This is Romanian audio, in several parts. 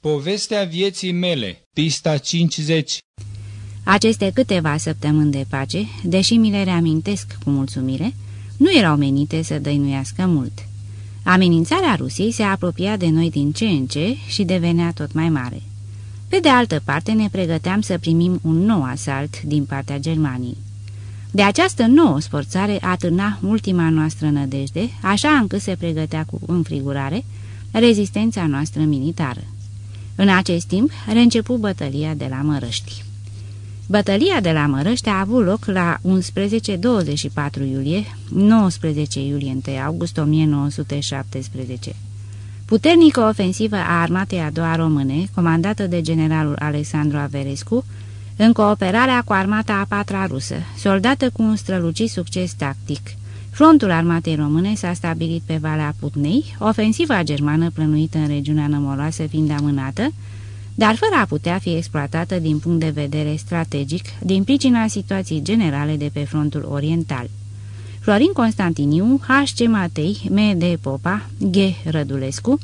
Povestea vieții mele, pista 50 Aceste câteva săptămâni de pace, deși mi le reamintesc cu mulțumire, nu erau menite să dăinuiască mult. Amenințarea Rusiei se apropia de noi din ce în ce și devenea tot mai mare. Pe de altă parte, ne pregăteam să primim un nou asalt din partea Germaniei. De această nouă sforțare atârna ultima noastră nădejde, așa încât se pregătea cu înfrigurare rezistența noastră militară. În acest timp, reîncepu bătălia de la Mărăști. Bătălia de la Mărăști a avut loc la 11-24 iulie, 19 iulie 1 august 1917. Puternică ofensivă a armatei a doua române, comandată de generalul Alexandru Averescu, în cooperarea cu armata a patra rusă, soldată cu un strălucit succes tactic. Frontul armatei române s-a stabilit pe Valea Putnei, ofensiva germană plănuită în regiunea nămoloasă fiind amânată, dar fără a putea fi exploatată din punct de vedere strategic, din pricina situației generale de pe frontul oriental. Florin Constantiniu, H.C. Matei, M.D. Popa, G. Rădulescu,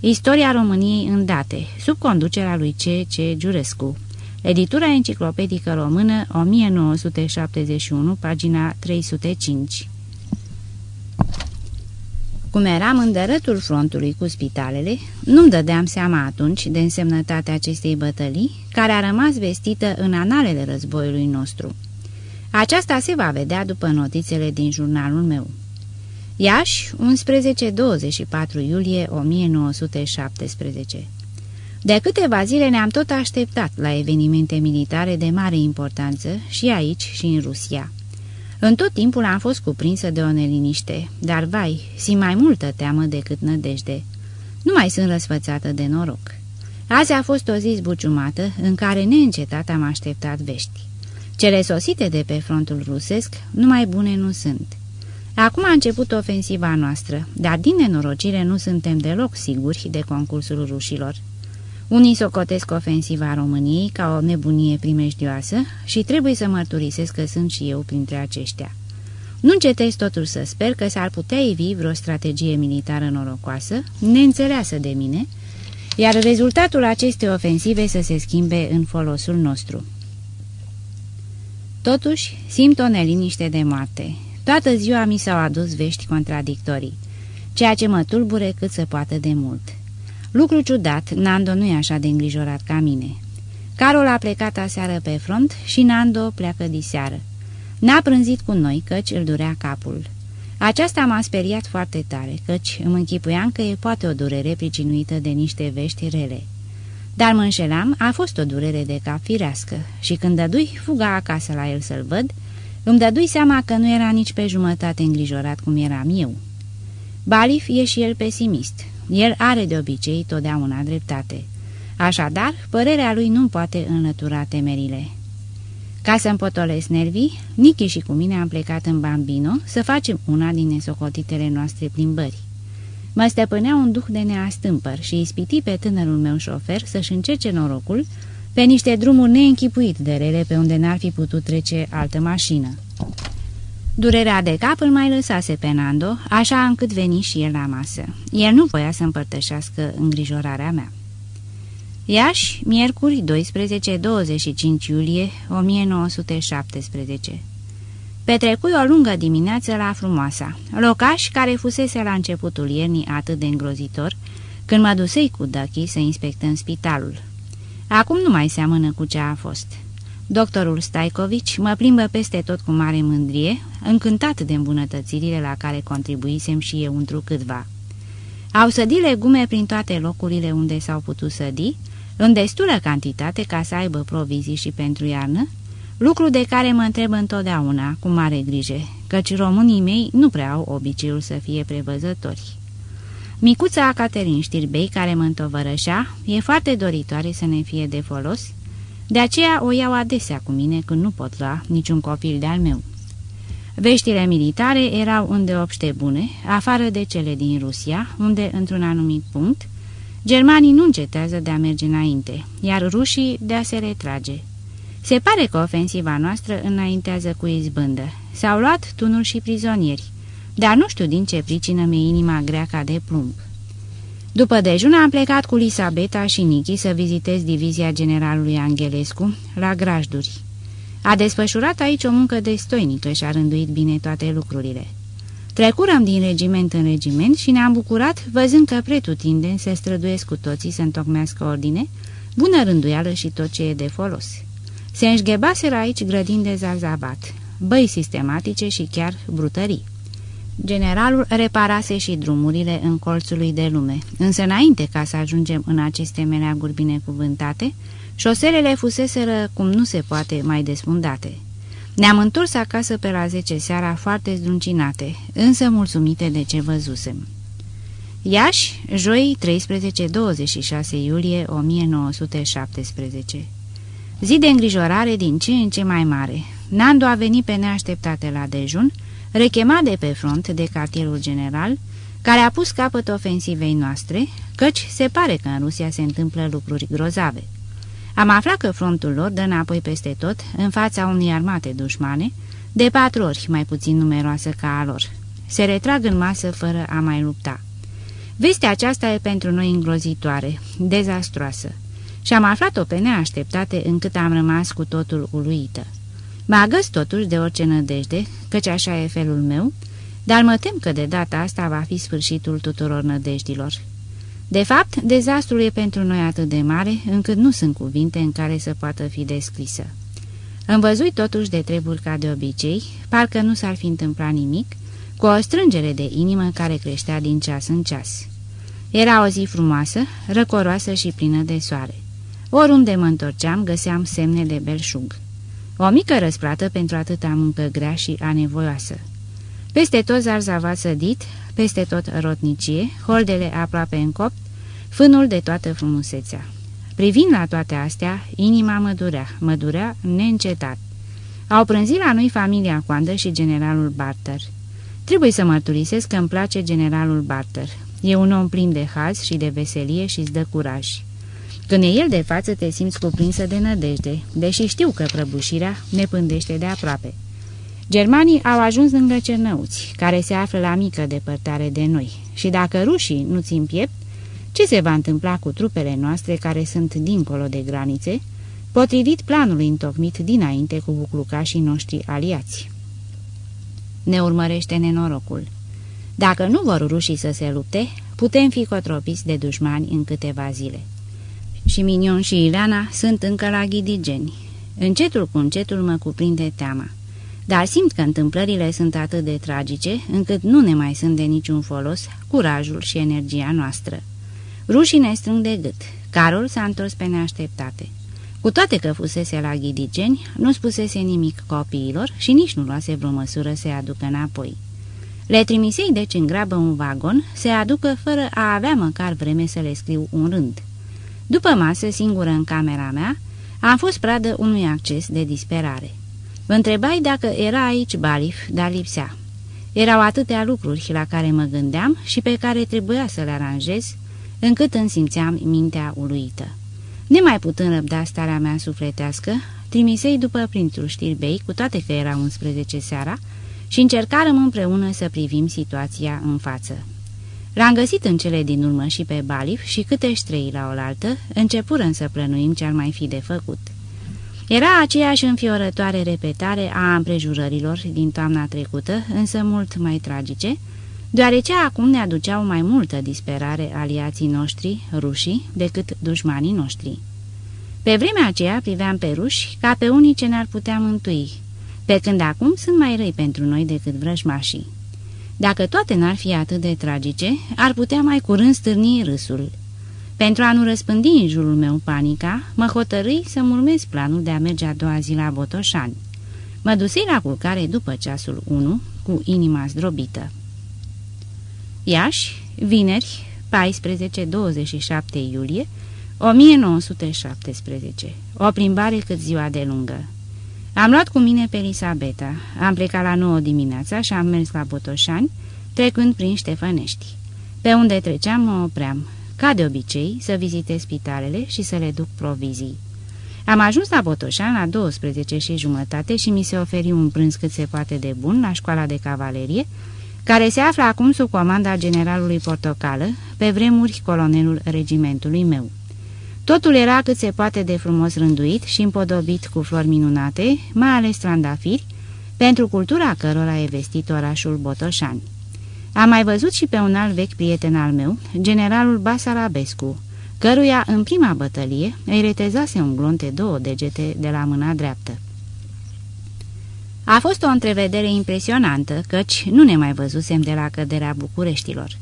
Istoria României în date, sub conducerea lui C.C. Giurescu. Editura enciclopedică română, 1971, pagina 305 cum eram în dărătul frontului cu spitalele, nu-mi dădeam seama atunci de însemnătatea acestei bătălii, care a rămas vestită în analele războiului nostru. Aceasta se va vedea după notițele din jurnalul meu. Iași, 11-24 iulie 1917 De câteva zile ne-am tot așteptat la evenimente militare de mare importanță și aici și în Rusia. În tot timpul am fost cuprinsă de o neliniște, dar, vai, simt mai multă teamă decât nădejde. Nu mai sunt răsfățată de noroc. Azi a fost o zi zbuciumată în care neîncetat am așteptat vești. Cele sosite de pe frontul rusesc numai bune nu sunt. Acum a început ofensiva noastră, dar din nenorocire nu suntem deloc siguri de concursul rușilor. Unii socotesc ofensiva României ca o nebunie primejdioasă și trebuie să mărturisesc că sunt și eu printre aceștia. Nu încetez totul să sper că s-ar putea ivi vreo strategie militară norocoasă, neînțeleasă de mine, iar rezultatul acestei ofensive să se schimbe în folosul nostru. Totuși, simt o neliniște de moarte. Toată ziua mi s-au adus vești contradictorii, ceea ce mă tulbure cât să poată de mult. Lucru ciudat, Nando nu e așa de îngrijorat ca mine. Carol a plecat aseară pe front și Nando pleacă diseară. N-a prânzit cu noi, căci îl durea capul. Aceasta m-a speriat foarte tare, căci îmi închipuiam că e poate o durere pricinuită de niște vești rele. Dar mă înșelam, a fost o durere de cap firească și când dădui fuga acasă la el să-l văd, îmi dădui seama că nu era nici pe jumătate îngrijorat cum eram eu. Balif e și el pesimist, el are de obicei totdeauna dreptate. Așadar, părerea lui nu poate înlătura temerile. Ca să împotolesc nervii, Nichi și cu mine am plecat în Bambino să facem una din nesocotitele noastre plimbări. Mă stăpânea un duh de neastâmpăr și ispiti pe tânărul meu șofer să-și încerce norocul pe niște drumuri neînchipuit de rele pe unde n-ar fi putut trece altă mașină. Durerea de cap îl mai lăsase pe Nando, așa încât veni și el la masă. El nu voia să împărtășească îngrijorarea mea. Iași, miercuri 12-25 iulie 1917 Petrecui o lungă dimineață la Frumoasa, locaș care fusese la începutul iernii atât de îngrozitor, când mă dusei cu Ducky să inspectăm spitalul. Acum nu mai seamănă cu ce a fost. Doctorul Staicovici mă plimbă peste tot cu mare mândrie, încântat de îmbunătățirile la care contribuisem și eu întrucâtva. Au sădit legume prin toate locurile unde s-au putut sădi, în destulă cantitate ca să aibă provizii și pentru iarnă, lucru de care mă întreb întotdeauna, cu mare grijă, căci românii mei nu prea au obiceiul să fie prevăzători. Micuța Caterin Știrbei, care mă întovărășea, e foarte doritoare să ne fie de folos, de aceea o iau adesea cu mine când nu pot lua niciun copil de-al meu. Veștile militare erau îndeopște bune, afară de cele din Rusia, unde, într-un anumit punct, germanii nu încetează de a merge înainte, iar rușii de a se retrage. Se pare că ofensiva noastră înaintează cu izbândă. S-au luat tunuri și prizonieri, dar nu știu din ce pricină mi inima grea ca de plumb. După dejun am plecat cu Lisabeta și Nichi să vizitez divizia generalului Angelescu la Grajduri. A desfășurat aici o muncă destoinică și a rânduit bine toate lucrurile. Trecurăm din regiment în regiment și ne-am bucurat văzând că pretutindeni se străduiesc cu toții să întocmească ordine, bună rânduială și tot ce e de folos. Se înșghebaseră aici grădini de zarzabat, băi sistematice și chiar brutării. Generalul reparase și drumurile în colțului de lume, însă înainte ca să ajungem în aceste meleaguri binecuvântate, șoselele fuseseră cum nu se poate mai desfundate. Ne-am întors acasă pe la 10 seara foarte zdruncinate, însă mulțumite de ce văzusem. Iași, joi 13-26 iulie 1917 Zi de îngrijorare din ce în ce mai mare. Nando a venit pe neașteptate la dejun, rechemat de pe front de cartierul general, care a pus capăt ofensivei noastre, căci se pare că în Rusia se întâmplă lucruri grozave. Am aflat că frontul lor dă înapoi peste tot, în fața unei armate dușmane, de patru ori mai puțin numeroasă ca a lor. Se retrag în masă fără a mai lupta. Vestea aceasta e pentru noi îngrozitoare, dezastroasă, și am aflat-o pe neașteptate încât am rămas cu totul uluită. Mă agăs totuși de orice nădejde, căci așa e felul meu, dar mă tem că de data asta va fi sfârșitul tuturor nădejdilor. De fapt, dezastrul e pentru noi atât de mare, încât nu sunt cuvinte în care să poată fi descrisă. Îmi văzui totuși de treburi ca de obicei, parcă nu s-ar fi întâmplat nimic, cu o strângere de inimă care creștea din ceas în ceas. Era o zi frumoasă, răcoroasă și plină de soare. Oriunde mă întorceam, găseam semne de belșug. O mică răsplată pentru atâta muncă grea și anevoioasă. Peste tot zarzava sădit, peste tot rotnicie, holdele aproape încopt, fânul de toată frumusețea. Privind la toate astea, inima mă durea, mă durea neîncetat. Au prânzit la noi familia Coandă și generalul Barter. Trebuie să mărturisesc că îmi place generalul Barter. E un om plin de haz și de veselie și îți dă curaj. Când e el de față, te simți cuprinsă de nădejde, deși știu că prăbușirea ne pândește de aproape. Germanii au ajuns lângă Cernăuți, care se află la mică depărtare de noi, și dacă rușii nu țin piept, ce se va întâmpla cu trupele noastre care sunt dincolo de granițe, potrivit planului întocmit dinainte cu buclucașii noștri aliați? Ne urmărește nenorocul. Dacă nu vor rușii să se lupte, putem fi cotropiți de dușmani în câteva zile și Minion și Ileana sunt încă la ghidigeni. Încetul cu încetul mă cuprinde teama. Dar simt că întâmplările sunt atât de tragice, încât nu ne mai sunt de niciun folos curajul și energia noastră. Rușii ne strâng de gât. Carol s-a întors pe neașteptate. Cu toate că fusese la ghidigeni, nu spusese nimic copiilor și nici nu luase vreo măsură să-i aducă înapoi. Le trimisei deci în grabă un vagon, se aducă fără a avea măcar vreme să le scriu un rând. După masă, singură în camera mea, am fost pradă unui acces de disperare. Vă întrebai dacă era aici Balif, dar lipsea. Erau atâtea lucruri la care mă gândeam și pe care trebuia să le aranjez, încât îmi simțeam mintea uluită. Nemai putând răbda starea mea sufletească, trimisei după prințul știrbei, cu toate că era 11 seara, și încercarăm împreună să privim situația în față. L-am găsit în cele din urmă și pe Balif și câte ștrei la oaltă, începură să plănuim ce ar mai fi de făcut. Era aceeași înfiorătoare repetare a împrejurărilor din toamna trecută, însă mult mai tragice, deoarece acum ne aduceau mai multă disperare aliații noștri, rușii, decât dușmanii noștri. Pe vremea aceea priveam pe ruși ca pe unii ce ne-ar putea mântui, pe când acum sunt mai răi pentru noi decât vrăjmașii. Dacă toate n-ar fi atât de tragice, ar putea mai curând stârni râsul. Pentru a nu răspândi în jurul meu panica, mă hotărâi să-mi urmez planul de a merge a doua zi la Botoșani. Mă dusei la culcare după ceasul 1, cu inima zdrobită. Iași, vineri, 14-27 iulie 1917. O plimbare cât ziua de lungă. Am luat cu mine pe Elisabeta, am plecat la 9 dimineața și am mers la Botoșani, trecând prin Ștefănești. Pe unde treceam mă opream, ca de obicei, să vizitez spitalele și să le duc provizii. Am ajuns la Botoșan la 12 și jumătate și mi se oferi un prânz cât se poate de bun la școala de cavalerie, care se află acum sub comanda generalului Portocală, pe vremuri colonelul regimentului meu. Totul era cât se poate de frumos rânduit și împodobit cu flori minunate, mai ales trandafiri, pentru cultura cărora e vestit orașul Botoșani. Am mai văzut și pe un alt vechi prieten al meu, generalul Basarabescu, căruia în prima bătălie îi retezase un glonte două degete de la mâna dreaptă. A fost o întrevedere impresionantă, căci nu ne mai văzusem de la căderea Bucureștilor.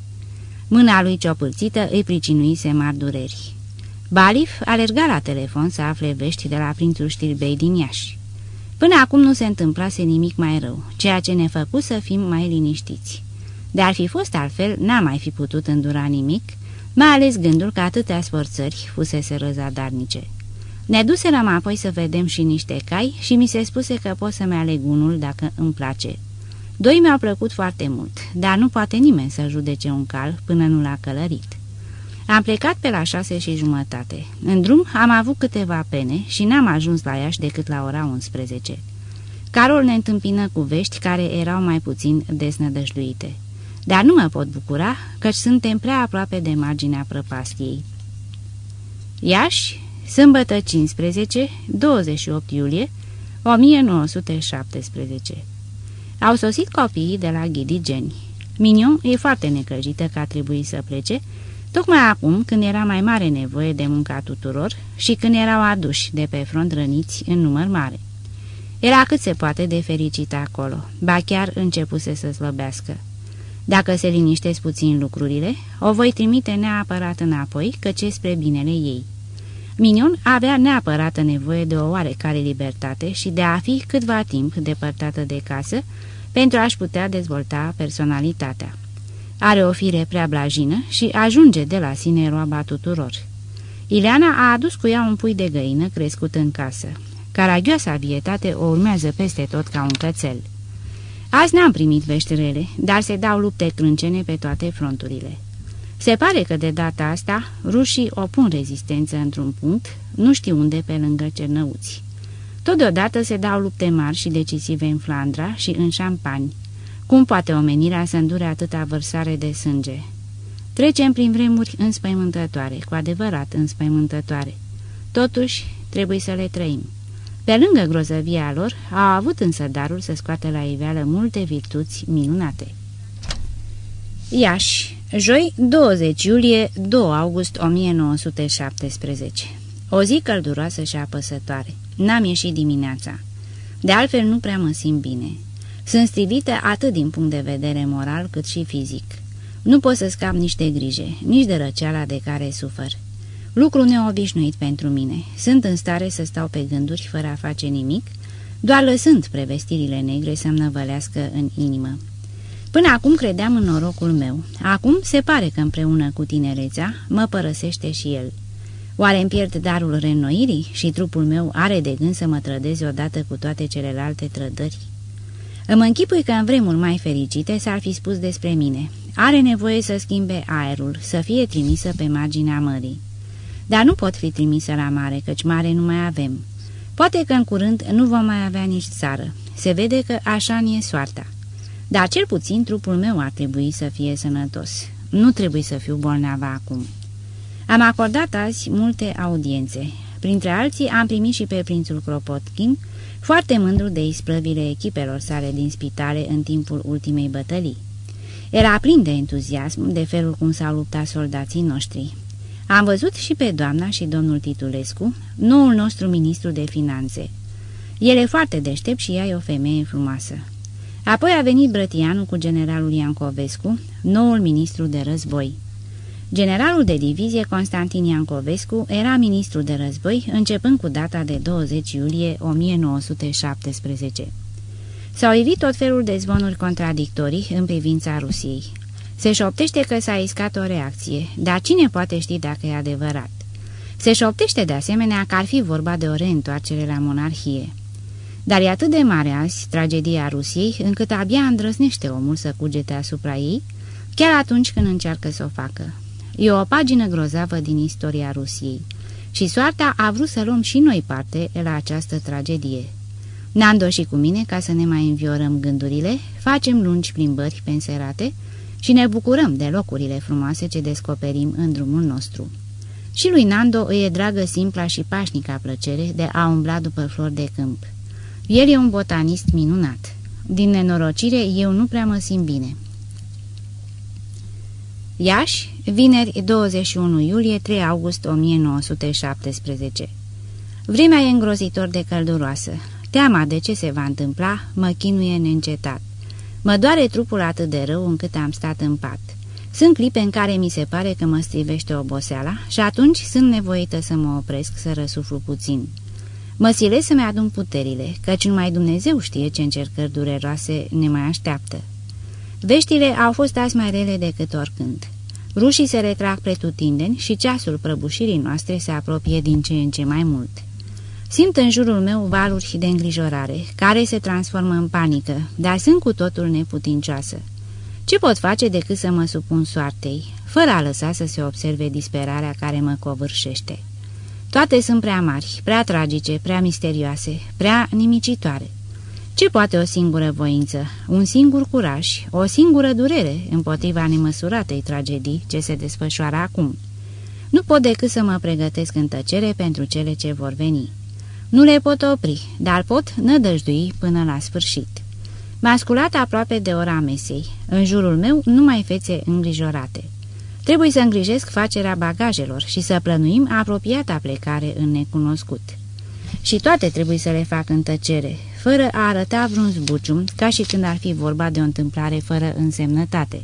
Mâna lui ciopârțită îi pricinuise mari dureri. Balif alerga la telefon să afle vești de la prințul Știrbei din Iași. Până acum nu se întâmplase nimic mai rău, ceea ce ne făcu să fim mai liniștiți. De ar fi fost altfel, n-am mai fi putut îndura nimic, mai ales gândul că atâtea sforțări fusese răzadarnice. Ne duserăm apoi să vedem și niște cai și mi se spuse că pot să-mi aleg unul dacă îmi place. Doi mi-au plăcut foarte mult, dar nu poate nimeni să judece un cal până nu l-a călărit. Am plecat pe la șase și jumătate. În drum am avut câteva pene și n-am ajuns la Iași decât la ora 11. Carol ne întâmpină cu vești care erau mai puțin desnădăjduite. Dar nu mă pot bucura, căci suntem prea aproape de marginea prăpastiei. Iași, sâmbătă 15, 28 iulie 1917 Au sosit copiii de la Ghidigeni. Minion e foarte necăjită că a trebuit să plece, tocmai acum când era mai mare nevoie de munca tuturor și când erau aduși de pe front răniți în număr mare. Era cât se poate de fericit acolo, ba chiar începuse să slăbească. Dacă se liniștesc puțin lucrurile, o voi trimite neapărat înapoi, căci e spre binele ei. Minion avea neapărată nevoie de o oarecare libertate și de a fi câtva timp depărtată de casă pentru a-și putea dezvolta personalitatea. Are o fire prea blajină și ajunge de la sine roaba tuturor. Ileana a adus cu ea un pui de găină crescut în casă. Caragioasa vietate o urmează peste tot ca un cățel. Azi n-am primit vești rele, dar se dau lupte crâncene pe toate fronturile. Se pare că de data asta rușii opun rezistență într-un punct, nu știu unde pe lângă Cernăuți. Totodată se dau lupte mari și decisive în Flandra și în Champagne. Cum poate omenirea să îndure atâta vărsare de sânge? Trecem prin vremuri înspăimântătoare, cu adevărat înspăimântătoare. Totuși, trebuie să le trăim. Pe lângă grozăvia lor, au avut însă darul să scoată la iveală multe virtuți minunate. Iași, joi 20 iulie 2 august 1917 O zi călduroasă și apăsătoare. N-am ieșit dimineața. De altfel nu prea mă simt bine. Sunt strivită atât din punct de vedere moral cât și fizic. Nu pot să scap nici de grijă, nici de răceala de care sufăr. Lucru neobișnuit pentru mine. Sunt în stare să stau pe gânduri fără a face nimic, doar lăsând prevestirile negre să-mi năvălească în inimă. Până acum credeam în norocul meu. Acum se pare că împreună cu tinerețea mă părăsește și el. Oare îmi pierd darul reînnoirii și trupul meu are de gând să mă trădeze odată cu toate celelalte trădări? Îmi închipui că în vremuri mai fericite s-ar fi spus despre mine. Are nevoie să schimbe aerul, să fie trimisă pe marginea mării. Dar nu pot fi trimisă la mare, căci mare nu mai avem. Poate că în curând nu vom mai avea nici țară. Se vede că așa ne e soarta. Dar cel puțin trupul meu ar trebui să fie sănătos. Nu trebuie să fiu bolnavă acum. Am acordat azi multe audiențe. Printre alții am primit și pe prințul Kropotkin, foarte mândru de isprăvile echipelor sale din spitale în timpul ultimei bătălii. Era plin de entuziasm de felul cum s-au luptat soldații noștri. Am văzut și pe doamna și domnul Titulescu, noul nostru ministru de finanțe. El e foarte deștept și ea e o femeie frumoasă. Apoi a venit Brătianu cu generalul Iancovescu, noul ministru de război. Generalul de divizie Constantin Iancovescu era ministru de război începând cu data de 20 iulie 1917. S-au evit tot felul de zvonuri contradictorii în privința Rusiei. Se șoptește că s-a iscat o reacție, dar cine poate ști dacă e adevărat? Se șoptește de asemenea că ar fi vorba de o reîntoarcere la monarhie. Dar e atât de mare azi tragedia Rusiei, încât abia îndrăznește omul să cugete asupra ei, chiar atunci când încearcă să o facă. E o pagină grozavă din istoria Rusiei și soarta a vrut să luăm și noi parte la această tragedie. Nando și cu mine, ca să ne mai înviorăm gândurile, facem lungi plimbări penserate și ne bucurăm de locurile frumoase ce descoperim în drumul nostru. Și lui Nando îi e dragă simpla și pașnica plăcere de a umbla după flori de câmp. El e un botanist minunat. Din nenorocire, eu nu prea mă simt bine. Iași, vineri 21 iulie 3 august 1917 Vremea e îngrozitor de călduroasă. Teama de ce se va întâmpla mă chinuie neîncetat. Mă doare trupul atât de rău încât am stat în pat. Sunt clipe în care mi se pare că mă strivește oboseala și atunci sunt nevoită să mă opresc să răsuflu puțin. Mă silesc să-mi adun puterile, căci numai Dumnezeu știe ce încercări dureroase ne mai așteaptă. Veștile au fost azi mai rele decât oricând. Rușii se retrag pretutindeni și ceasul prăbușirii noastre se apropie din ce în ce mai mult. Simt în jurul meu valuri de îngrijorare, care se transformă în panică, dar sunt cu totul neputincioasă. Ce pot face decât să mă supun soartei, fără a lăsa să se observe disperarea care mă covârșește? Toate sunt prea mari, prea tragice, prea misterioase, prea nimicitoare. Ce poate o singură voință, un singur curaj, o singură durere împotriva nemăsuratei tragedii ce se desfășoară acum? Nu pot decât să mă pregătesc în tăcere pentru cele ce vor veni. Nu le pot opri, dar pot nădăjdui până la sfârșit. M-a sculat aproape de ora mesei. În jurul meu numai fețe îngrijorate. Trebuie să îngrijesc facerea bagajelor și să plănuim apropiata plecare în necunoscut. Și toate trebuie să le fac în tăcere, fără a arăta vreun zbucium, ca și când ar fi vorba de o întâmplare fără însemnătate.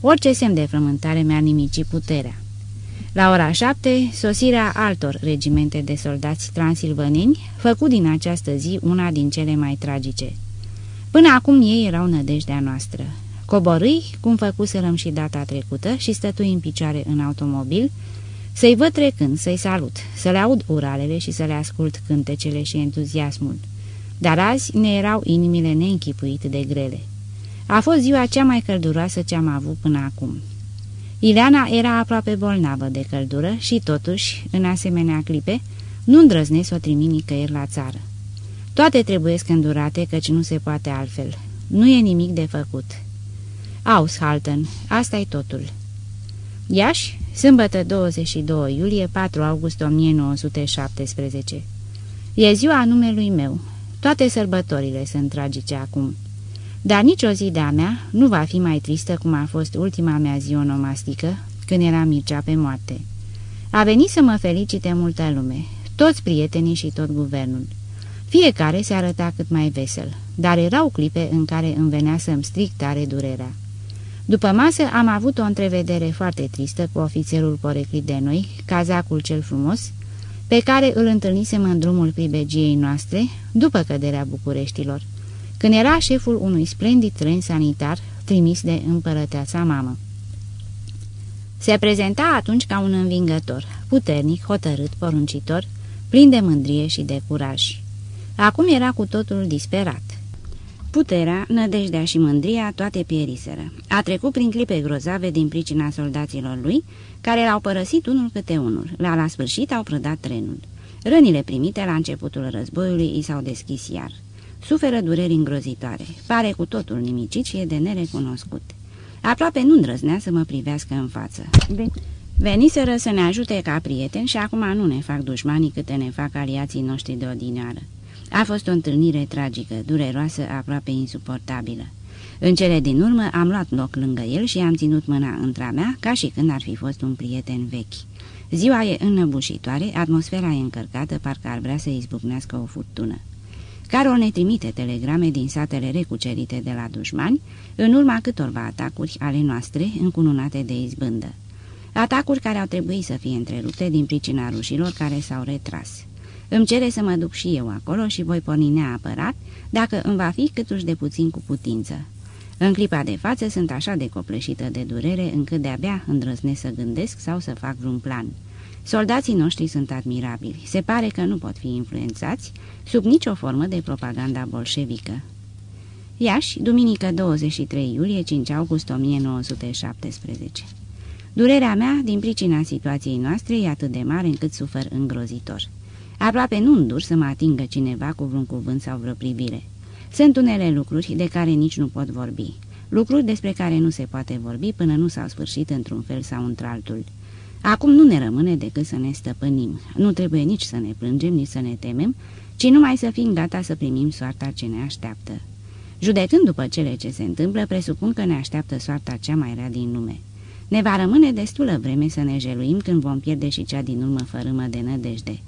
Orice semn de frământare mi-ar nimici puterea. La ora șapte, sosirea altor regimente de soldați transilvaneni făcut din această zi una din cele mai tragice. Până acum ei erau nădejdea noastră. Coborâi, cum făcuserăm și data trecută, și stătui în picioare în automobil, să-i văd trecând, să-i salut, să le aud uralele și să le ascult cântecele și entuziasmul. Dar azi ne erau inimile neînchipuit de grele. A fost ziua cea mai călduroasă ce am avut până acum. Ileana era aproape bolnavă de căldură și totuși, în asemenea clipe, nu îndrăznesc să o trimi nicăieri la țară. Toate trebuie îndurate, căci nu se poate altfel. Nu e nimic de făcut. Aushalten, asta e totul. Iași, sâmbătă 22 iulie, 4 august 1917. E ziua numelui meu. Toate sărbătorile sunt tragice acum. Dar nicio zi de-a mea nu va fi mai tristă cum a fost ultima mea zi onomastică, când era Mircea pe moarte. A venit să mă felicite multă lume, toți prietenii și tot guvernul. Fiecare se arăta cât mai vesel, dar erau clipe în care îmi venea să-mi stric tare durerea. După masă am avut o întrevedere foarte tristă cu ofițerul poreclit de noi, cazacul cel frumos, pe care îl întâlnisem în drumul pribegiei noastre, după căderea Bucureștilor când era șeful unui splendid tren sanitar trimis de împărăteasa mamă. Se prezenta atunci ca un învingător, puternic, hotărât, poruncitor, plin de mândrie și de curaj. Acum era cu totul disperat. Puterea, nădejdea și mândria toate pieriseră. A trecut prin clipe grozave din pricina soldaților lui, care l-au părăsit unul câte unul. La la sfârșit au prădat trenul. Rănile primite la începutul războiului i s-au deschis iar. Suferă dureri îngrozitoare. Pare cu totul nimicit și e de nerecunoscut. Aproape nu îndrăznea să mă privească în față. Veniseră să ne ajute ca prieteni și acum nu ne fac dușmanii câte ne fac aliații noștri de odinioară. A fost o întâlnire tragică, dureroasă, aproape insuportabilă. În cele din urmă am luat loc lângă el și am ținut mâna între mea ca și când ar fi fost un prieten vechi. Ziua e înnăbușitoare, atmosfera e încărcată, parcă ar vrea să izbucnească o furtună. Carol ne trimite telegrame din satele recucerite de la dușmani, în urma câtorva atacuri ale noastre încununate de izbândă. Atacuri care au trebuit să fie întrerupte din pricina rușilor care s-au retras. Îmi cere să mă duc și eu acolo și voi porni neapărat, dacă îmi va fi câtuși de puțin cu putință. În clipa de față sunt așa de copleșită de durere încât de-abia îndrăznesc să gândesc sau să fac vreun plan. Soldații noștri sunt admirabili. Se pare că nu pot fi influențați sub nicio formă de propaganda bolșevică. Iași, duminică 23 iulie 5 august 1917 Durerea mea, din pricina situației noastre, e atât de mare încât sufer îngrozitor. Aproape nu îndur să mă atingă cineva cu vreun cuvânt sau vreo privire. Sunt unele lucruri de care nici nu pot vorbi. Lucruri despre care nu se poate vorbi până nu s-au sfârșit într-un fel sau într-altul. Acum nu ne rămâne decât să ne stăpânim. Nu trebuie nici să ne plângem, nici să ne temem, ci numai să fim gata să primim soarta ce ne așteaptă. Judecând după cele ce se întâmplă, presupun că ne așteaptă soarta cea mai rea din lume. Ne va rămâne destulă vreme să ne jeluim când vom pierde și cea din urmă fărâmă de nădejde.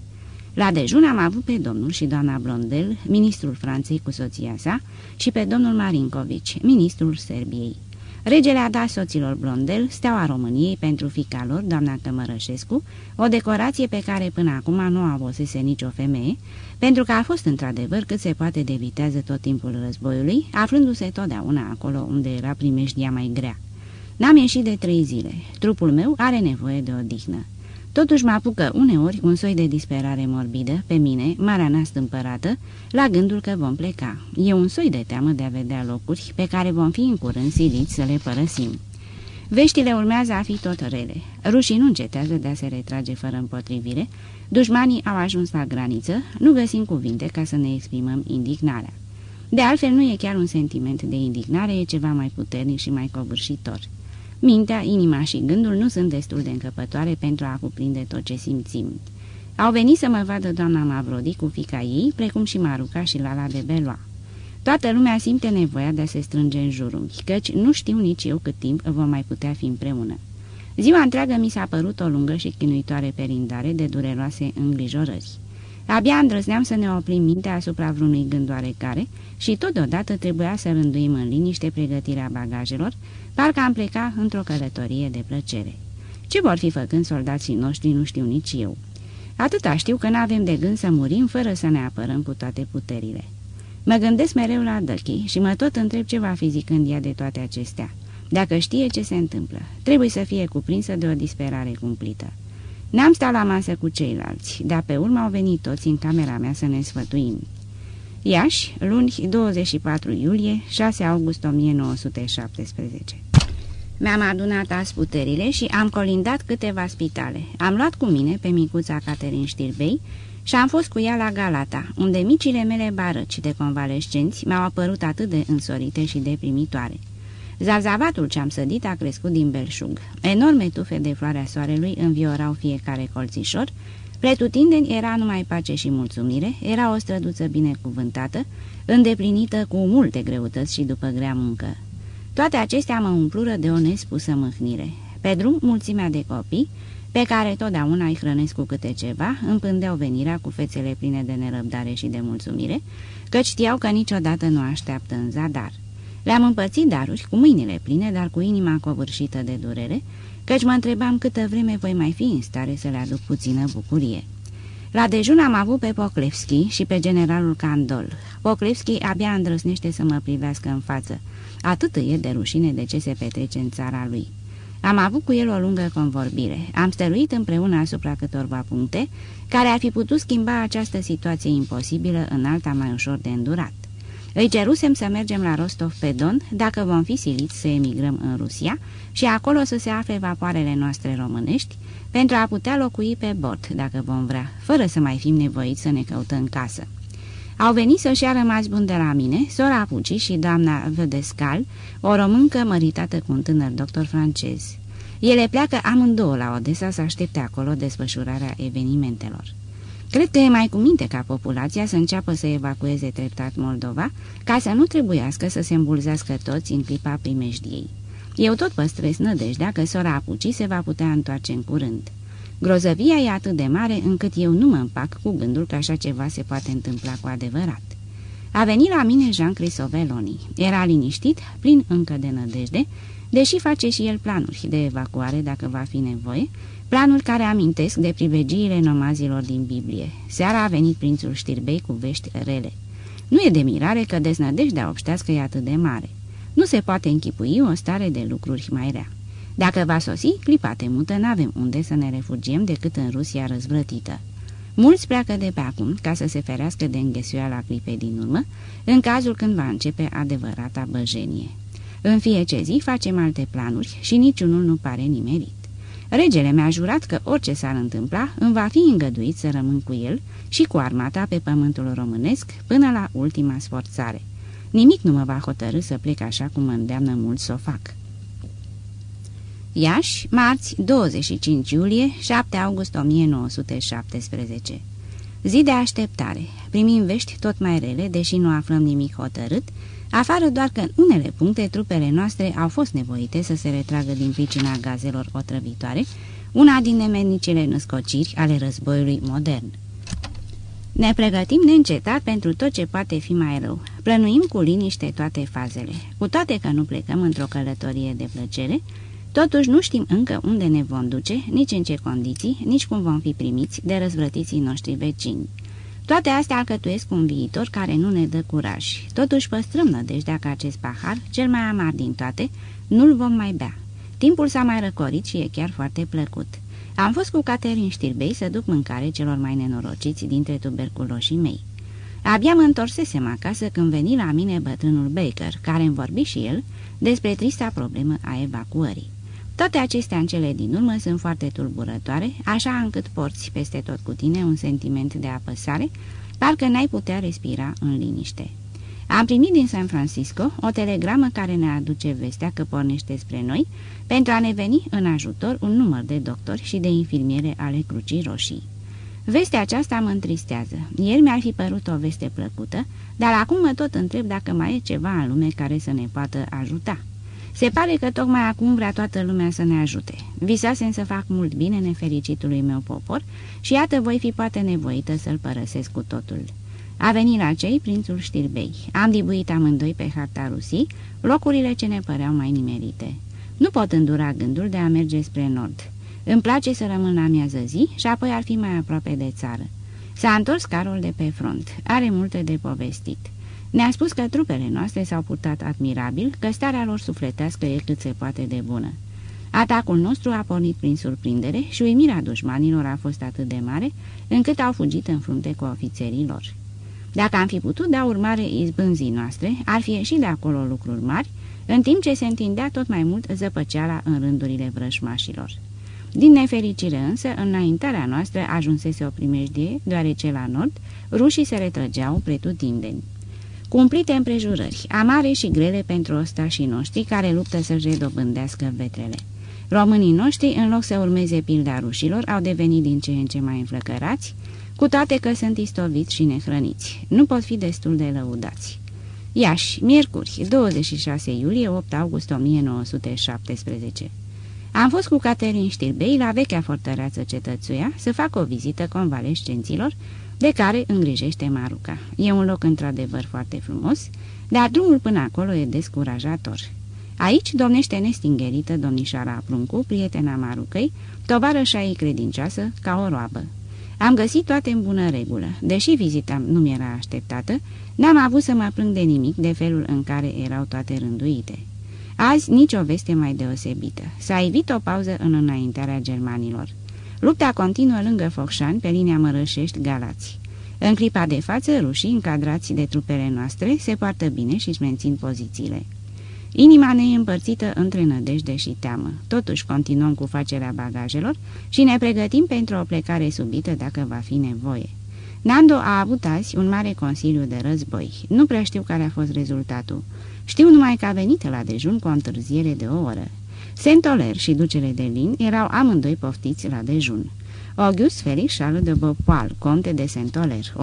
La dejun am avut pe domnul și doamna Blondel, ministrul Franței cu soția sa, și pe domnul Marinkovici, ministrul Serbiei. Regele a dat soților Blondel steaua României pentru fica lor, doamna Cămărășescu, o decorație pe care până acum nu a avosese nicio femeie, pentru că a fost într-adevăr cât se poate de vitează tot timpul războiului, aflându-se totdeauna acolo unde era primejdia mai grea. N-am ieșit de trei zile. Trupul meu are nevoie de odihnă. Totuși mă apucă uneori un soi de disperare morbidă pe mine, marea mea stâmpărată, la gândul că vom pleca. E un soi de teamă de a vedea locuri pe care vom fi în curând siliți să le părăsim. Veștile urmează a fi tot rele. Rușii nu încetează de a se retrage fără împotrivire, dușmanii au ajuns la graniță, nu găsim cuvinte ca să ne exprimăm indignarea. De altfel, nu e chiar un sentiment de indignare, e ceva mai puternic și mai covârșitor. Mintea, inima și gândul nu sunt destul de încăpătoare pentru a cuprinde tot ce simțim. Au venit să mă vadă doamna Mavrodi cu fica ei, precum și Maruca și Lala de Beloa. Toată lumea simte nevoia de a se strânge în jurul, căci nu știu nici eu cât timp vom mai putea fi împreună. Ziua întreagă mi s-a părut o lungă și chinuitoare perindare de dureroase îngrijorări. Abia îndrăzneam să ne oprim mintea asupra vreunui gând oarecare și totodată trebuia să rânduim în liniște pregătirea bagajelor, parcă am plecat într-o călătorie de plăcere. Ce vor fi făcând soldații noștri nu știu nici eu. Atâta știu că n-avem de gând să murim fără să ne apărăm cu toate puterile. Mă gândesc mereu la Dăchi și mă tot întreb ce va fi zicând ea de toate acestea. Dacă știe ce se întâmplă, trebuie să fie cuprinsă de o disperare cumplită. N-am stat la masă cu ceilalți, dar pe urmă au venit toți în camera mea să ne sfătuim. Iași, luni 24 iulie, 6 august 1917 Mi-am adunat azi puterile și am colindat câteva spitale. Am luat cu mine pe micuța Caterin Știrbei și am fost cu ea la Galata, unde micile mele barăci de convalescenți mi-au apărut atât de însorite și deprimitoare. Zarzavatul ce-am sădit a crescut din belșug. Enorme tufe de floarea soarelui înviorau fiecare colțișor, pretutindeni era numai pace și mulțumire, era o străduță binecuvântată, îndeplinită cu multe greutăți și după grea muncă. Toate acestea mă umplură de o nespusă mâhnire. Pe drum, mulțimea de copii, pe care totdeauna îi hrănesc cu câte ceva, împândeau venirea cu fețele pline de nerăbdare și de mulțumire, căci știau că niciodată nu așteaptă în zadar. Le-am împărțit daruri cu mâinile pline, dar cu inima covârșită de durere, căci mă întrebam câtă vreme voi mai fi în stare să le aduc puțină bucurie. La dejun am avut pe Poklevski și pe generalul Candol. Poklevski abia îndrăsnește să mă privească în față. Atât e de rușine de ce se petrece în țara lui. Am avut cu el o lungă convorbire. Am stăruit împreună asupra câtorva puncte care ar fi putut schimba această situație imposibilă în alta mai ușor de îndurat. Îi cerusem să mergem la Rostov-pe-Don dacă vom fi siliți să emigrăm în Rusia și acolo să se afle vapoarele noastre românești pentru a putea locui pe bord, dacă vom vrea, fără să mai fim nevoiți să ne căutăm casă. Au venit să-și ia rămas bun de la mine, sora Apuci și doamna Vădescal, o româncă măritată cu un tânăr doctor francez. Ele pleacă amândouă la Odessa să aștepte acolo desfășurarea evenimentelor. Cred că e mai cu minte ca populația să înceapă să evacueze treptat Moldova, ca să nu trebuiască să se îmbulzească toți în clipa primejdiei. Eu tot păstrez nădejdea că sora Apuci se va putea întoarce în curând. Grozăvia e atât de mare încât eu nu mă împac cu gândul că așa ceva se poate întâmpla cu adevărat. A venit la mine Jean Crisoveloni. Era liniștit, plin încă de nădejde, deși face și el planuri de evacuare dacă va fi nevoie, planuri care amintesc de privegiile nomazilor din Biblie. Seara a venit prințul Știrbei cu vești rele. Nu e de mirare că deznădejdea obștească e atât de mare. Nu se poate închipui o stare de lucruri mai rea. Dacă va sosi, clipa temută, n-avem unde să ne refugiem decât în Rusia răzvrătită. Mulți pleacă de pe acum ca să se ferească de înghesuiala clipei din urmă, în cazul când va începe adevărata băjenie. În fiecare zi facem alte planuri și niciunul nu pare nimerit. Regele mi-a jurat că orice s-ar întâmpla, îmi va fi îngăduit să rămân cu el și cu armata pe pământul românesc până la ultima sforțare. Nimic nu mă va hotărâ să plec așa cum mă îndeamnă mult să o fac. Iași, marți, 25 iulie, 7 august 1917 Zi de așteptare. Primim vești tot mai rele, deși nu aflăm nimic hotărât, afară doar că în unele puncte trupele noastre au fost nevoite să se retragă din pricina gazelor otrăvitoare, una din nemenicele născociri ale războiului modern. Ne pregătim neîncetat pentru tot ce poate fi mai rău. Plănuim cu liniște toate fazele. Cu toate că nu plecăm într-o călătorie de plăcere, totuși nu știm încă unde ne vom duce, nici în ce condiții, nici cum vom fi primiți de răzvrătiții noștri vecini. Toate astea alcătuiesc un viitor care nu ne dă curaj. Totuși păstrăm nădejdea că acest pahar, cel mai amar din toate, nu-l vom mai bea. Timpul s-a mai răcorit și e chiar foarte plăcut. Am fost cu Caterin Știrbei să duc mâncare celor mai nenorociți dintre tuberculoșii mei. Abia mă întorsesem acasă când veni la mine bătrânul Baker, care îmi vorbi și el despre trista problemă a evacuării. Toate acestea în cele din urmă sunt foarte tulburătoare, așa încât porți peste tot cu tine un sentiment de apăsare, parcă n-ai putea respira în liniște. Am primit din San Francisco o telegramă care ne aduce vestea că pornește spre noi pentru a ne veni în ajutor un număr de doctori și de infirmiere ale Crucii Roșii. Vestea aceasta mă întristează. Ieri mi-ar fi părut o veste plăcută, dar acum mă tot întreb dacă mai e ceva în lume care să ne poată ajuta. Se pare că tocmai acum vrea toată lumea să ne ajute. Visasem să fac mult bine nefericitului meu popor și iată voi fi poate nevoită să-l părăsesc cu totul. A venit la cei prințul Știrbei. Am dibuit amândoi pe harta Rusii locurile ce ne păreau mai nimerite. Nu pot îndura gândul de a merge spre nord. Îmi place să rămân la miază zi și apoi ar fi mai aproape de țară. S-a întors carul de pe front. Are multe de povestit. Ne-a spus că trupele noastre s-au purtat admirabil, că starea lor sufletească e cât se poate de bună. Atacul nostru a pornit prin surprindere și uimirea dușmanilor a fost atât de mare, încât au fugit în frunte cu ofițerii lor. Dacă am fi putut da urmare izbânzii noastre, ar fi ieșit de acolo lucruri mari, în timp ce se întindea tot mai mult zăpăceala în rândurile vrășmașilor. Din nefericire însă, înaintarea noastră ajunsese o primejdie, deoarece la nord rușii se retrăgeau pretutindeni. Cumplite împrejurări, amare și grele pentru ostașii noștri care luptă să-și redobândească vetrele. Românii noștri, în loc să urmeze pilda rușilor, au devenit din ce în ce mai înflăcărați, cu toate că sunt istoviți și nehrăniți. Nu pot fi destul de lăudați. Iași, miercuri, 26 iulie, 8 august 1917 Am fost cu Caterin Știrbei la vechea fortăreață cetățuia să fac o vizită convalescenților de care îngrijește Maruca. E un loc într-adevăr foarte frumos, dar drumul până acolo e descurajator. Aici domnește nestingerită domnișoara Pruncu, prietena Marucăi, tovarășa ei credincioasă, ca o roabă. Am găsit toate în bună regulă. Deși vizita nu mi era așteptată, n-am avut să mă plâng de nimic de felul în care erau toate rânduite. Azi nici o veste mai deosebită. S-a evit o pauză în înaintarea germanilor. Lupta continuă lângă Focșani, pe linia Mărășești-Galați. În clipa de față, rușii, încadrați de trupele noastre, se poartă bine și își mențin pozițiile. Inima ne e împărțită între nădejde și teamă. Totuși continuăm cu facerea bagajelor și ne pregătim pentru o plecare subită dacă va fi nevoie. Nando a avut azi un mare consiliu de război. Nu prea știu care a fost rezultatul. Știu numai că a venit la dejun cu o întârziere de o oră. Saint-Oler și ducele de Lin erau amândoi poftiți la dejun. August Felix Charles de Beaupoil, conte de Saint-Oler, 1866-1954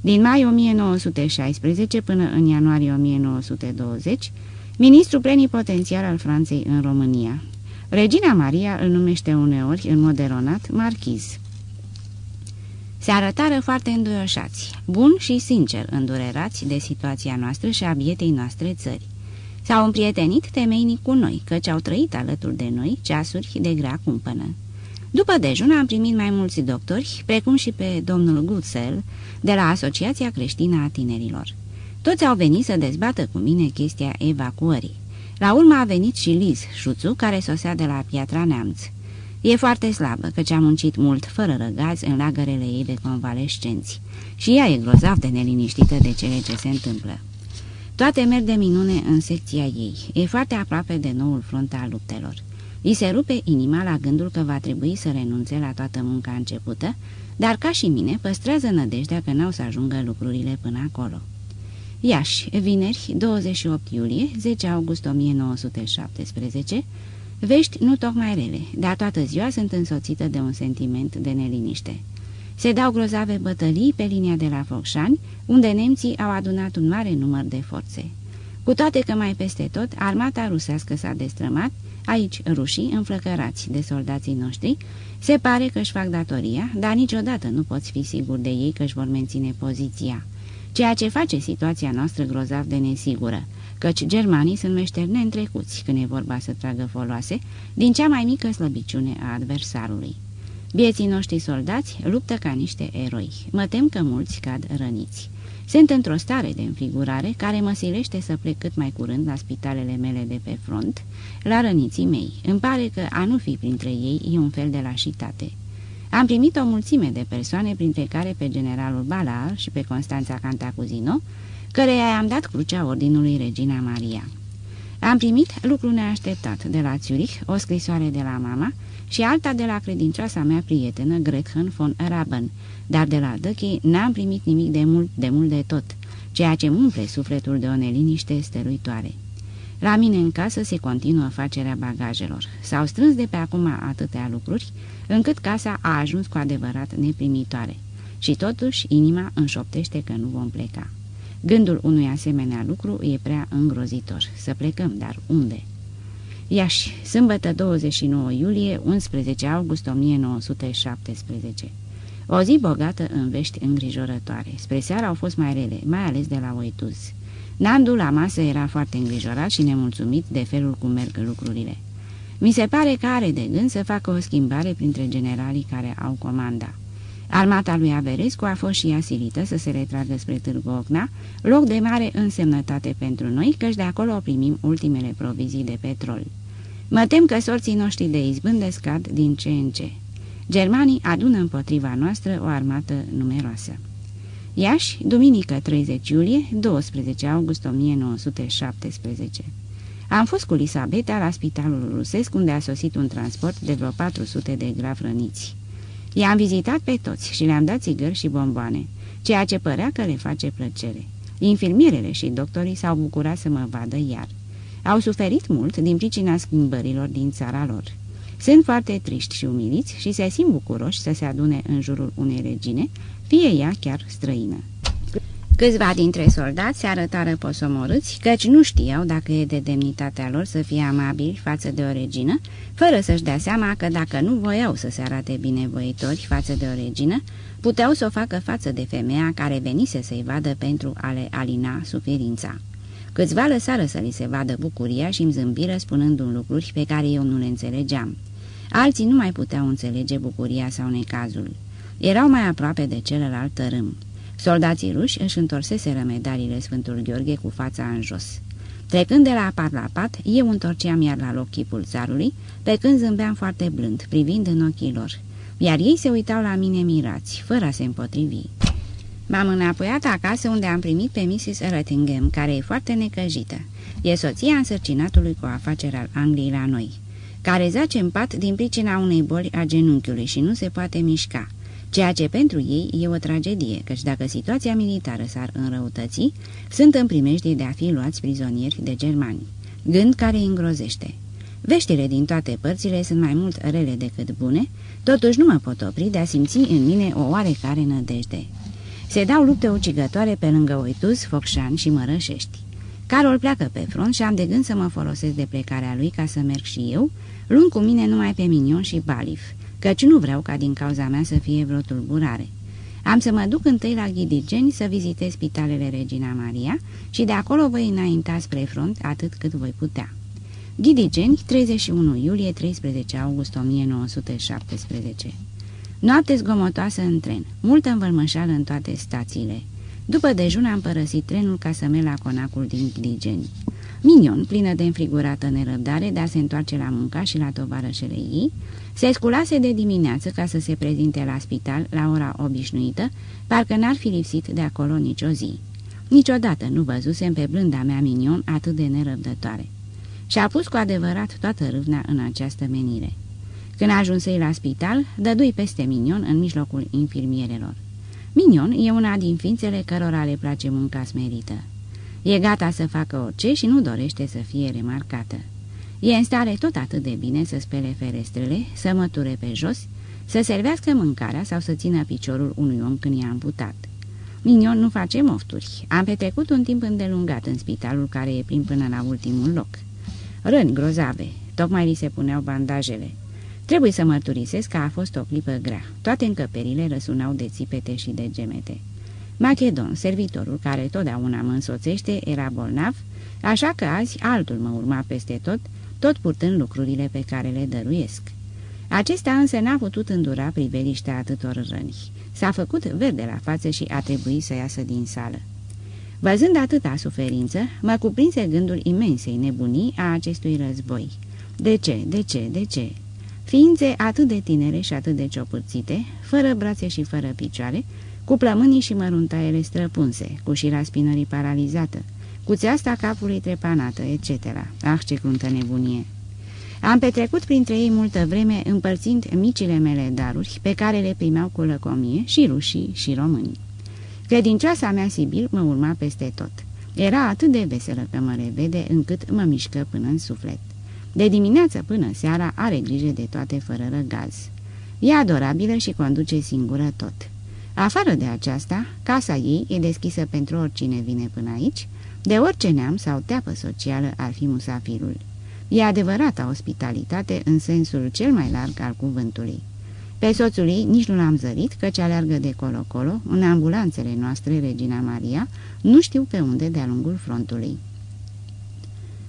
din mai 1916 până în ianuarie 1920, ministru plenipotențiar al Franței în România. Regina Maria îl numește uneori, în mod eronat, marchiz. Se arătară foarte înduioșați, bun și sincer îndurerați de situația noastră și a bietei noastre țări. S-au împrietenit temeinic cu noi, căci au trăit alături de noi ceasuri de grea cumpănă. După dejun am primit mai mulți doctori, precum și pe domnul Gutsel, de la Asociația Creștină a Tinerilor. Toți au venit să dezbată cu mine chestia evacuării. La urmă a venit și Liz Șuțu, care sosea de la Piatra Neamț. E foarte slabă, căci a muncit mult, fără răgazi, în lagărele ei de convalescenți. Și ea e grozav de neliniștită de cele ce se întâmplă. Toate merg de minune în secția ei. E foarte aproape de noul front al luptelor. Îi se rupe inima la gândul că va trebui să renunțe la toată munca începută, dar ca și mine păstrează nădejdea că n-au să ajungă lucrurile până acolo. Iași, vineri, 28 iulie, 10 august 1917, vești nu tocmai rele, dar toată ziua sunt însoțită de un sentiment de neliniște. Se dau grozave bătălii pe linia de la Focșani, unde nemții au adunat un mare număr de forțe. Cu toate că mai peste tot, armata rusească s-a destrămat, aici rușii, înflăcărați de soldații noștri, se pare că își fac datoria, dar niciodată nu poți fi sigur de ei că își vor menține poziția. Ceea ce face situația noastră grozav de nesigură, căci germanii sunt meșteri neîntrecuți când e vorba să tragă foloase din cea mai mică slăbiciune a adversarului. Bieții noștri soldați luptă ca niște eroi. Mă tem că mulți cad răniți. Sunt într-o stare de înfigurare care mă silește să plec cât mai curând la spitalele mele de pe front, la răniții mei. Îmi pare că a nu fi printre ei e un fel de lașitate. Am primit o mulțime de persoane, printre care pe generalul Balar și pe Constanța Cantacuzino, căreia i-am dat crucea ordinului Regina Maria. Am primit lucru neașteptat de la Zurich, o scrisoare de la mama și alta de la credincioasa mea prietenă Gretchen von Raben, dar de la Dăchi n-am primit nimic de mult, de mult de tot, ceea ce umple sufletul de o neliniște stăruitoare. La mine în casă se continuă facerea bagajelor. S-au strâns de pe acum atâtea lucruri, încât casa a ajuns cu adevărat neprimitoare. Și totuși inima înșoptește că nu vom pleca. Gândul unui asemenea lucru e prea îngrozitor. Să plecăm, dar unde? Iași, sâmbătă 29 iulie, 11 august 1917 O zi bogată în vești îngrijorătoare. Spre seara au fost mai rele, mai ales de la Oituz. Nandu la masă era foarte îngrijorat și nemulțumit de felul cum merg lucrurile. Mi se pare că are de gând să facă o schimbare printre generalii care au comanda. Armata lui Averescu a fost și ea silită să se retragă spre Târgu Ocna, loc de mare însemnătate pentru noi, căci de acolo primim ultimele provizii de petrol. Mă tem că sorții noștri de izbândă scad din ce în ce. Germanii adună împotriva noastră o armată numeroasă. Iași, duminică 30 iulie, 12 august 1917 Am fost cu Lisabeta la spitalul rusesc, unde a sosit un transport de vreo 400 de grav răniți. I-am vizitat pe toți și le-am dat țigări și bomboane, ceea ce părea că le face plăcere. Infirmierele și doctorii s-au bucurat să mă vadă iar. Au suferit mult din pricina schimbărilor din țara lor. Sunt foarte triști și umiliți și se simt bucuroși să se adune în jurul unei regine, fie ea chiar străină. Câțiva dintre soldați se arătară posomorâți, căci nu știau dacă e de demnitatea lor să fie amabili față de o regină, fără să-și dea seama că dacă nu voiau să se arate binevoitori față de o regină, puteau să o facă față de femeia care venise să-i vadă pentru a le alina suferința. Câțiva lăsară să li se vadă bucuria și îmi zâmbiră spunându-mi lucruri pe care eu nu le înțelegeam. Alții nu mai puteau înțelege bucuria sau necazul. Erau mai aproape de celălalt tărâm. Soldații ruși își întorseseră medaliile Sfântul Gheorghe cu fața în jos. Trecând de la pat la pat, eu întorceam iar la loc chipul țarului, pe când zâmbeam foarte blând, privind în ochii lor, iar ei se uitau la mine mirați, fără a se împotrivi. M-am înapoiat acasă unde am primit pe Mrs. Ruttingham, care e foarte necăjită. E soția însărcinatului cu afaceri al Angliei la noi, care zace în pat din pricina unei boli a genunchiului și nu se poate mișca ceea ce pentru ei e o tragedie, căci dacă situația militară s-ar înrăutăți, sunt în primejdie de a fi luați prizonieri de germani. Gând care îi îngrozește. Veștile din toate părțile sunt mai mult rele decât bune, totuși nu mă pot opri de a simți în mine o oarecare nădejde. Se dau lupte ucigătoare pe lângă Oituz, Focșani și Mărășești. Carol pleacă pe front și am de gând să mă folosesc de plecarea lui ca să merg și eu, luând cu mine numai pe Minion și Balif, căci nu vreau ca din cauza mea să fie vreo tulburare. Am să mă duc întâi la Ghidigeni să vizitez spitalele Regina Maria și de acolo voi înainta spre front atât cât voi putea. Ghidigeni, 31 iulie 13 august 1917 Noapte zgomotoasă în tren, multă învălmășală în toate stațiile. După dejun am părăsit trenul ca să merg la conacul din Ghidigeni. Minion, plină de înfrigurată nerăbdare de a se întoarce la munca și la tovarășele ei, se sculase de dimineață ca să se prezinte la spital la ora obișnuită, parcă n-ar fi lipsit de acolo nicio zi. Niciodată nu văzusem pe blânda mea minion atât de nerăbdătoare. Și-a pus cu adevărat toată râvna în această menire. Când ajunsei la spital, dădui peste Minion în mijlocul infirmierelor. Minion e una din ființele cărora le place munca smerită. E gata să facă orice și nu dorește să fie remarcată. E în stare tot atât de bine să spele ferestrele, să măture pe jos, să servească mâncarea sau să țină piciorul unui om când i-a amputat. Minion nu face mofturi. Am petrecut un timp îndelungat în spitalul care e plin până la ultimul loc. Răni grozave, tocmai li se puneau bandajele. Trebuie să mărturisesc că a fost o clipă grea. Toate încăperile răsunau de țipete și de gemete. Machedon, servitorul care totdeauna mă însoțește, era bolnav, așa că azi altul mă urma peste tot, tot purtând lucrurile pe care le dăruiesc. Acesta însă n-a putut îndura priveliștea atâtor răni. S-a făcut verde la față și a trebuit să iasă din sală. Văzând atâta suferință, mă cuprinse gândul imensei nebunii a acestui război. De ce, de ce, de ce? Ființe atât de tinere și atât de ciopârțite, fără brațe și fără picioare, cu plămânii și măruntaiele străpunse, cu șira spinării paralizată, cu țeasta capului trepanată, etc. Ah, ce cruntă nebunie! Am petrecut printre ei multă vreme împărțind micile mele daruri pe care le primeau cu lăcomie și rușii și românii. Credincioasa mea Sibil mă urma peste tot. Era atât de veselă că mă revede încât mă mișcă până în suflet. De dimineață până seara are grijă de toate fără răgaz. E adorabilă și conduce singură tot. Afară de aceasta, casa ei e deschisă pentru oricine vine până aici, de orice neam sau teapă socială ar fi musafirul. E adevărata ospitalitate în sensul cel mai larg al cuvântului. Pe soțul ei nici nu l-am zărit, căci aleargă de colo-colo, în ambulanțele noastre, Regina Maria, nu știu pe unde de-a lungul frontului.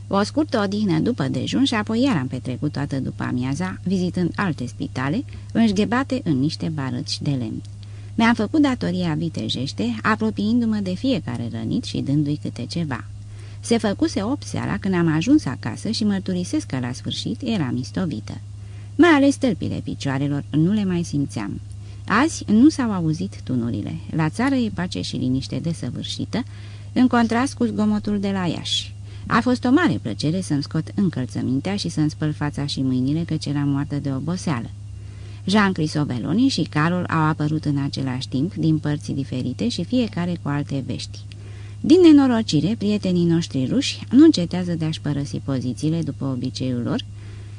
O scurtă odihnă după dejun și apoi iar am petrecut toată după amiaza, vizitând alte spitale, înșghebate în niște barăți de lemn. Mi-am făcut datoria vitejește, apropiindu-mă de fiecare rănit și dându-i câte ceva. Se făcuse 8 seara când am ajuns acasă și mărturisesc că la sfârșit era mistovită. Mai ales tălpile picioarelor nu le mai simțeam. Azi nu s-au auzit tunurile. La țară e pace și liniște desăvârșită, în contrast cu zgomotul de la Iași. A fost o mare plăcere să-mi scot încălțămintea și să-mi spăl fața și mâinile căci era moartă de oboseală. Jean Crisoveloni și Carol au apărut în același timp, din părți diferite și fiecare cu alte vești. Din nenorocire, prietenii noștri ruși nu încetează de a-și părăsi pozițiile după obiceiul lor,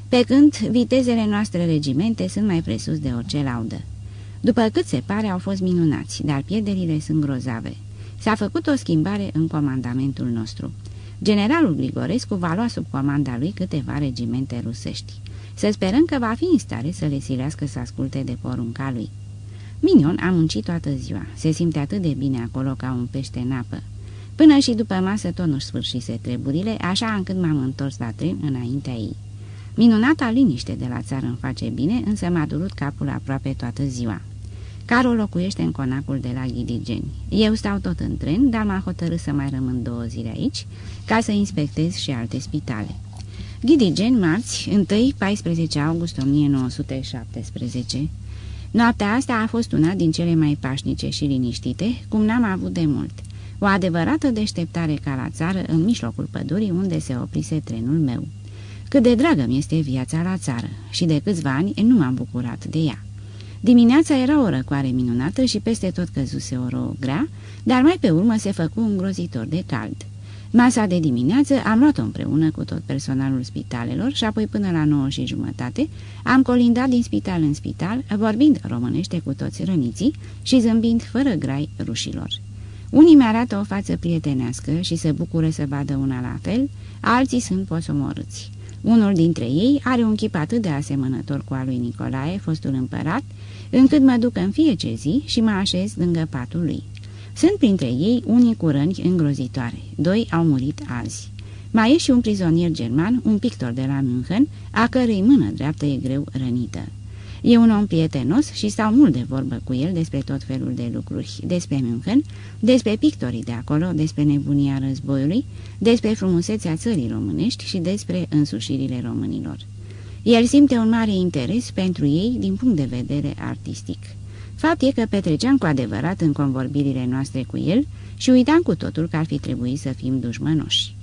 pe când vitezele noastre regimente sunt mai presus de orice laudă. După cât se pare, au fost minunați, dar pierderile sunt grozave. S-a făcut o schimbare în comandamentul nostru. Generalul Grigorescu va lua sub comanda lui câteva regimente rusești. Să sperăm că va fi în stare să le silească să asculte de porunca lui. Minion a muncit toată ziua. Se simte atât de bine acolo ca un pește în apă. Până și după masă tot nu sfârșise treburile, așa încât m-am întors la tren înaintea ei. Minunata liniște de la țară îmi face bine, însă m-a durut capul aproape toată ziua. Carol locuiește în conacul de la Ghidigeni. Eu stau tot în tren, dar m-am hotărât să mai rămân două zile aici, ca să inspectez și alte spitale. Ghidigeni, marți, 1-14 august 1917 Noaptea asta a fost una din cele mai pașnice și liniștite, cum n-am avut de mult. O adevărată deșteptare ca la țară, în mijlocul pădurii unde se oprise trenul meu. Cât de dragă mi este viața la țară și de câțiva ani nu m-am bucurat de ea. Dimineața era o răcoare minunată și peste tot căzuse o rouă grea, dar mai pe urmă se făcu un grozitor de cald. Masa de dimineață am luat-o împreună cu tot personalul spitalelor și apoi până la nouă și jumătate am colindat din spital în spital, vorbind românește cu toți răniții și zâmbind fără grai rușilor. Unii mi-arată o față prietenească și se bucură să vadă una la fel, alții sunt posomorâți. Unul dintre ei are un chip atât de asemănător cu al lui Nicolae, fostul împărat, încât mă duc în fiecare zi și mă așez lângă patul lui. Sunt printre ei unii cu răni îngrozitoare. Doi au murit azi. Mai e și un prizonier german, un pictor de la München, a cărei mână dreaptă e greu rănită. E un om prietenos și stau mult de vorbă cu el despre tot felul de lucruri, despre München, despre pictorii de acolo, despre nebunia războiului, despre frumusețea țării românești și despre însușirile românilor. El simte un mare interes pentru ei din punct de vedere artistic. Fapt e că petreceam cu adevărat în convorbirile noastre cu el și uitam cu totul că ar fi trebuit să fim dușmănoși.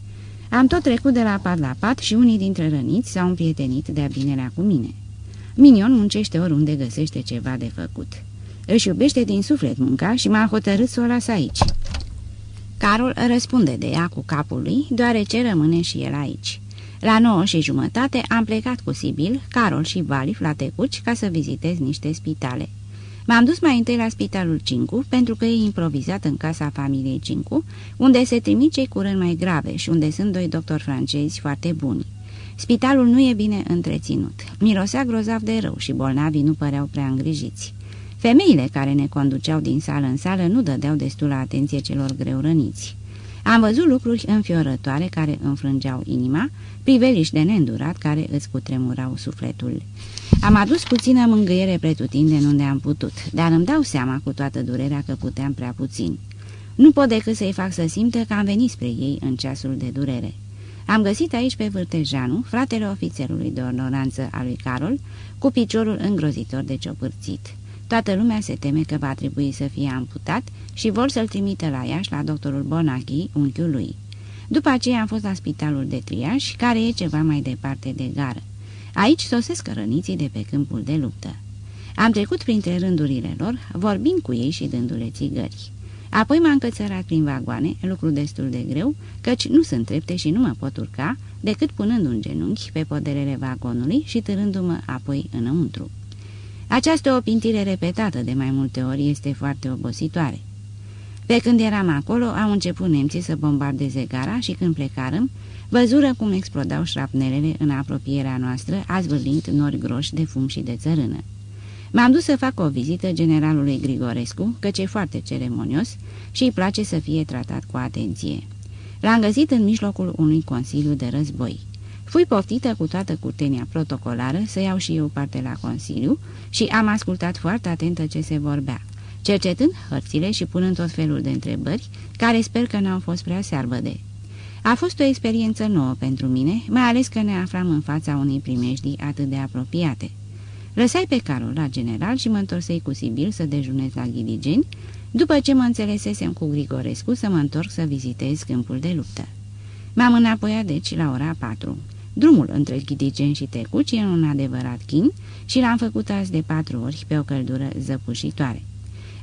Am tot trecut de la pat la pat și unii dintre răniți s-au împrietenit de-a binelea cu mine. Minion muncește oriunde găsește ceva de făcut. Își iubește din suflet munca și m-a hotărât să o las aici. Carol răspunde de ea cu capul lui, deoarece rămâne și el aici. La nouă și jumătate am plecat cu Sibil, Carol și Valif la Tecuci ca să vizitez niște spitale. M-am dus mai întâi la spitalul Cincu, pentru că e improvizat în casa familiei Cincu, unde se trimit cei cu mai grave și unde sunt doi doctori francezi foarte buni. Spitalul nu e bine întreținut. Mirosea grozav de rău și bolnavii nu păreau prea îngrijiți. Femeile care ne conduceau din sală în sală nu dădeau destulă atenție celor greu răniți. Am văzut lucruri înfiorătoare care înfrângeau inima, priveliști de neîndurat care îți cutremurau sufletul. Am adus puțină mângâiere pretutindeni unde am putut, dar îmi dau seama cu toată durerea că puteam prea puțin. Nu pot decât să-i fac să simtă că am venit spre ei în ceasul de durere. Am găsit aici pe Vârtejanu, fratele ofițerului de ordonanță a lui Carol, cu piciorul îngrozitor de ciopârțit. Toată lumea se teme că va trebui să fie amputat și vor să-l trimită la Iași la doctorul Bonachi, unchiul lui. După aceea am fost la spitalul de triaș, care e ceva mai departe de gară. Aici sosesc răniții de pe câmpul de luptă. Am trecut printre rândurile lor, vorbind cu ei și dându-le țigări. Apoi m-am cățărat prin vagoane, lucru destul de greu, căci nu sunt trepte și nu mă pot urca, decât punând un genunchi pe poderele vagonului și târându-mă apoi înăuntru. Această opintire repetată de mai multe ori este foarte obositoare. Pe când eram acolo, au început nemții să bombardeze gara și când plecarăm, văzură cum explodau șrapnelele în apropierea noastră, azvârlind nori groși de fum și de țărână. M-am dus să fac o vizită generalului Grigorescu, căci e foarte ceremonios și îi place să fie tratat cu atenție. L-am găsit în mijlocul unui consiliu de război. Fui poftită cu toată curtenia protocolară să iau și eu parte la consiliu și am ascultat foarte atentă ce se vorbea, cercetând hărțile și punând tot felul de întrebări, care sper că n-au fost prea searbăde. A fost o experiență nouă pentru mine, mai ales că ne aflam în fața unei primejdii atât de apropiate. Lăsai pe Carol la general și mă întorsei cu Sibil să dejunez la Ghiligeni, după ce mă înțelesesem cu Grigorescu să mă întorc să vizitez câmpul de luptă. M-am înapoiat deci la ora 4. Drumul între Ghidigeni și Tecuci e un adevărat chin și l-am făcut azi de patru ori pe o căldură zăpușitoare.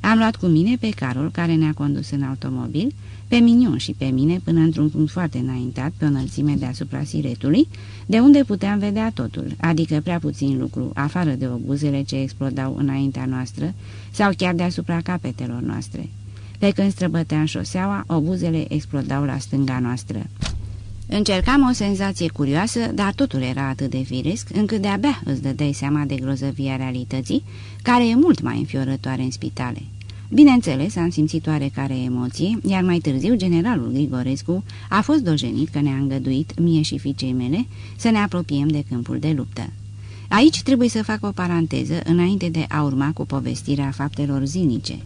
Am luat cu mine pe Carol, care ne-a condus în automobil, pe Minion și pe mine până într-un punct foarte înaintat, pe o înălțime deasupra siretului, de unde puteam vedea totul, adică prea puțin lucru, afară de obuzele ce explodau înaintea noastră sau chiar deasupra capetelor noastre. Pe când străbăteam șoseaua, obuzele explodau la stânga noastră. Încercam o senzație curioasă, dar totul era atât de firesc, încât de-abia îți dădeai seama de grozăvia realității, care e mult mai înfiorătoare în spitale. Bineînțeles, am simțit oarecare emoție, iar mai târziu generalul Grigorescu a fost dojenit că ne-a îngăduit, mie și fiicei mele, să ne apropiem de câmpul de luptă. Aici trebuie să fac o paranteză înainte de a urma cu povestirea faptelor zilnice.